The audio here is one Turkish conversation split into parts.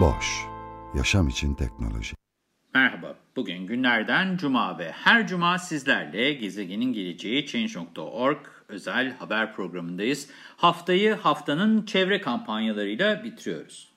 Boş, yaşam için teknoloji. Merhaba, bugün günlerden cuma ve her cuma sizlerle gezegenin geleceği Change.org özel haber programındayız. Haftayı haftanın çevre kampanyalarıyla bitiriyoruz.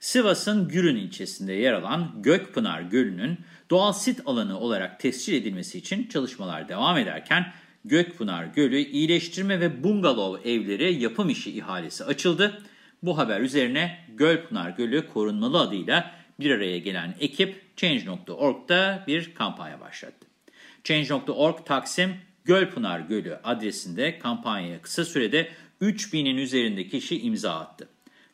Sivas'ın Gürün ilçesinde yer alan Gökpınar Gölü'nün doğal sit alanı olarak tescil edilmesi için çalışmalar devam ederken Gökpınar Gölü iyileştirme ve bungalov evleri yapım işi ihalesi açıldı. Bu haber üzerine Gölpınar Gölü korunmalı adıyla bir araya gelen ekip Change.org'da bir kampanya başlattı. Change.org Taksim Gölpınar Gölü adresinde kampanyaya kısa sürede 3000'in üzerinde kişi imza attı.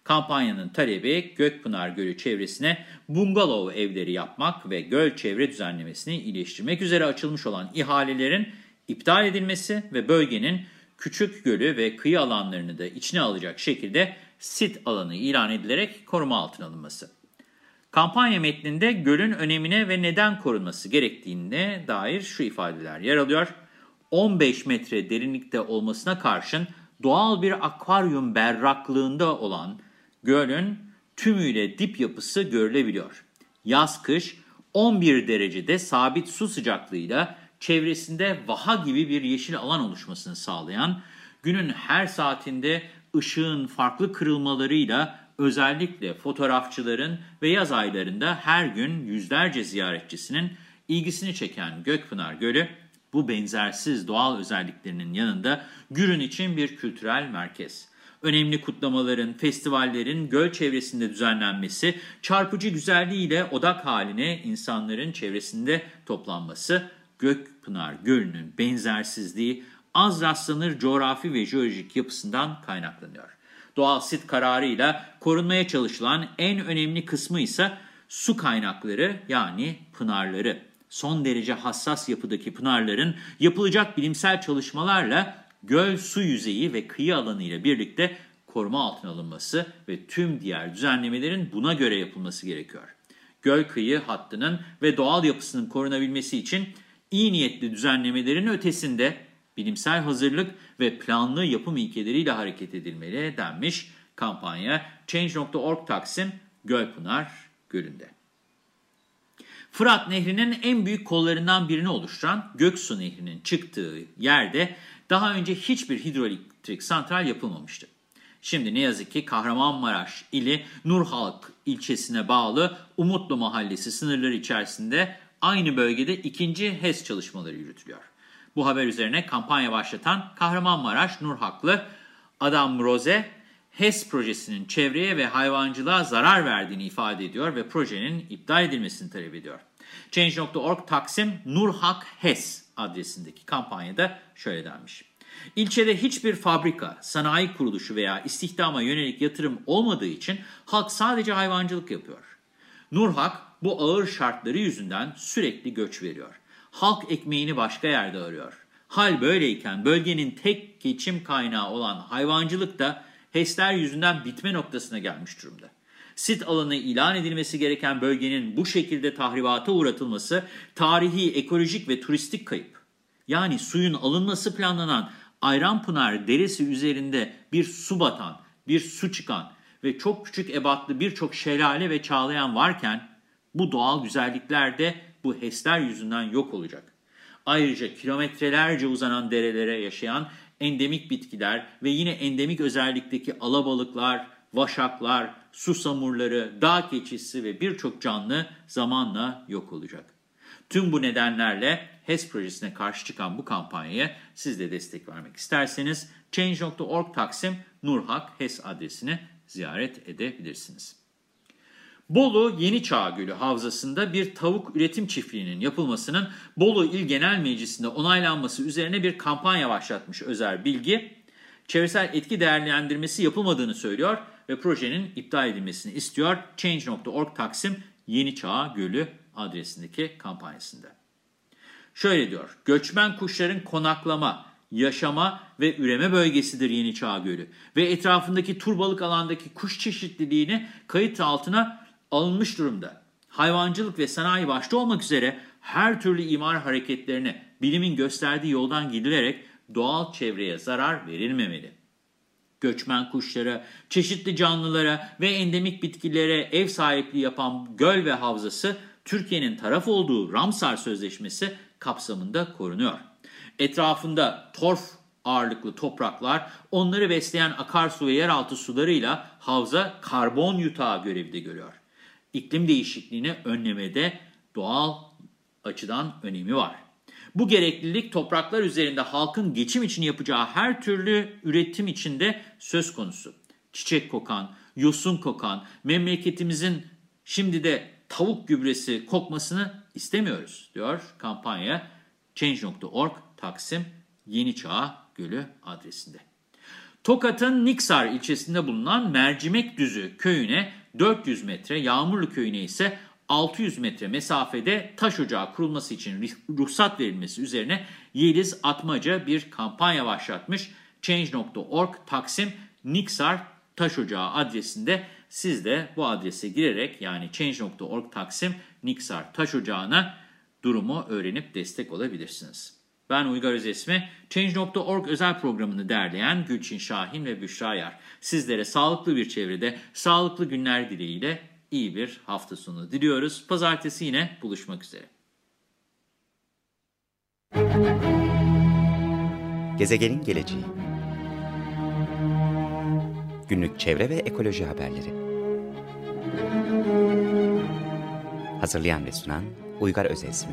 Kampanyanın talebi Gökpınar Gölü çevresine bungalov evleri yapmak ve göl çevre düzenlemesini iyileştirmek üzere açılmış olan ihalelerin iptal edilmesi ve bölgenin küçük gölü ve kıyı alanlarını da içine alacak şekilde sit alanı ilan edilerek koruma altına alınması. Kampanya metninde gölün önemine ve neden korunması gerektiğine dair şu ifadeler yer alıyor. 15 metre derinlikte olmasına karşın doğal bir akvaryum berraklığında olan gölün tümüyle dip yapısı görülebiliyor. Yaz-kış 11 derecede sabit su sıcaklığıyla çevresinde vaha gibi bir yeşil alan oluşmasını sağlayan, günün her saatinde ışığın farklı kırılmalarıyla özellikle fotoğrafçıların ve yaz aylarında her gün yüzlerce ziyaretçisinin ilgisini çeken Gökpınar Gölü, bu benzersiz doğal özelliklerinin yanında Gürün için bir kültürel merkez. Önemli kutlamaların, festivallerin göl çevresinde düzenlenmesi, çarpıcı güzelliğiyle odak haline insanların çevresinde toplanması, Gökpınar Gölü'nün benzersizliği az rastlanır coğrafi ve jeolojik yapısından kaynaklanıyor. Doğal sit kararıyla korunmaya çalışılan en önemli kısmı ise su kaynakları yani pınarları. Son derece hassas yapıdaki pınarların yapılacak bilimsel çalışmalarla göl su yüzeyi ve kıyı alanı ile birlikte koruma altına alınması ve tüm diğer düzenlemelerin buna göre yapılması gerekiyor. Göl kıyı hattının ve doğal yapısının korunabilmesi için iyi niyetli düzenlemelerin ötesinde bilimsel hazırlık ve planlı yapım ilkeleriyle hareket edilmeli denmiş kampanya Change.org Taksim Gölpınar Gölü'nde. Fırat Nehri'nin en büyük kollarından birini oluşturan Göksu Nehri'nin çıktığı yerde daha önce hiçbir hidroelektrik santral yapılmamıştı. Şimdi ne yazık ki Kahramanmaraş ili Nurhalk ilçesine bağlı Umutlu Mahallesi sınırları içerisinde aynı bölgede ikinci HES çalışmaları yürütülüyor. Bu haber üzerine kampanya başlatan Kahramanmaraş Nurhaklı Adam Roze, HES projesinin çevreye ve hayvancılığa zarar verdiğini ifade ediyor ve projenin iptal edilmesini talep ediyor. Change.org Taksim Nurhak HES adresindeki kampanyada şöyle denmiş. İlçede hiçbir fabrika, sanayi kuruluşu veya istihdama yönelik yatırım olmadığı için halk sadece hayvancılık yapıyor. Nurhak bu ağır şartları yüzünden sürekli göç veriyor. Halk ekmeğini başka yerde arıyor. Hal böyleyken bölgenin tek geçim kaynağı olan hayvancılık da HES'ler yüzünden bitme noktasına gelmiş durumda. Sit alanı ilan edilmesi gereken bölgenin bu şekilde tahribata uğratılması tarihi, ekolojik ve turistik kayıp. Yani suyun alınması planlanan Ayranpınar Deresi üzerinde bir su batan, bir su çıkan ve çok küçük ebatlı birçok şelale ve çağlayan varken bu doğal güzellikler de bu HES'ler yüzünden yok olacak. Ayrıca kilometrelerce uzanan derelere yaşayan endemik bitkiler ve yine endemik özellikteki alabalıklar, vaşaklar, susamurları, dağ keçisi ve birçok canlı zamanla yok olacak. Tüm bu nedenlerle HES projesine karşı çıkan bu kampanyaya siz de destek vermek isterseniz Change.org Taksim Nurhak HES adresini ziyaret edebilirsiniz. Bolu Yeni Çağ Gölü Havzası'nda bir tavuk üretim çiftliğinin yapılmasının Bolu İl Genel Meclisi'nde onaylanması üzerine bir kampanya başlatmış Özer Bilgi. çevresel etki değerlendirmesi yapılmadığını söylüyor ve projenin iptal edilmesini istiyor. Change.org Taksim Yeni Çağ Gölü adresindeki kampanyasında. Şöyle diyor, göçmen kuşların konaklama, yaşama ve üreme bölgesidir Yeni Çağ Gölü ve etrafındaki turbalık alandaki kuş çeşitliliğini kayıt altına alınmış durumda. Hayvancılık ve sanayi başta olmak üzere her türlü imar hareketlerine bilimin gösterdiği yoldan gidilerek doğal çevreye zarar verilmemeli. Göçmen kuşlara, çeşitli canlılara ve endemik bitkilere ev sahipliği yapan göl ve havzası Türkiye'nin taraf olduğu Ramsar Sözleşmesi kapsamında korunuyor. Etrafında torf ağırlıklı topraklar, onları besleyen akarsu ve yeraltı sularıyla havza karbon yutağı görevi de görüyor. İklim değişikliğini önlemede doğal açıdan önemi var. Bu gereklilik topraklar üzerinde halkın geçim için yapacağı her türlü üretim içinde söz konusu. Çiçek kokan, yosun kokan, memleketimizin şimdi de tavuk gübresi kokmasını istemiyoruz diyor kampanya Change.org Taksim Yeni Çağ Gölü adresinde. Tokat'ın Niksar ilçesinde bulunan Mercimek Düzü köyüne 400 metre, Yağmurlu köyüne ise 600 metre mesafede taş ocağı kurulması için ruhsat verilmesi üzerine Yeliz Atmaca bir kampanya başlatmış. Change.org Taksim Niksar Taş Ocağı adresinde siz de bu adrese girerek yani Change.org Taksim Niksar Taş Ocağı'na durumu öğrenip destek olabilirsiniz. Ben Uygar Özesmi, Change.org özel programını derleyen Gülçin Şahin ve Büşra Yar. Sizlere sağlıklı bir çevrede, sağlıklı günler dileğiyle iyi bir hafta sonu diliyoruz. Pazartesi yine buluşmak üzere. Gezegenin geleceği Günlük çevre ve ekoloji haberleri Hazırlayan ve sunan Uygar Özesmi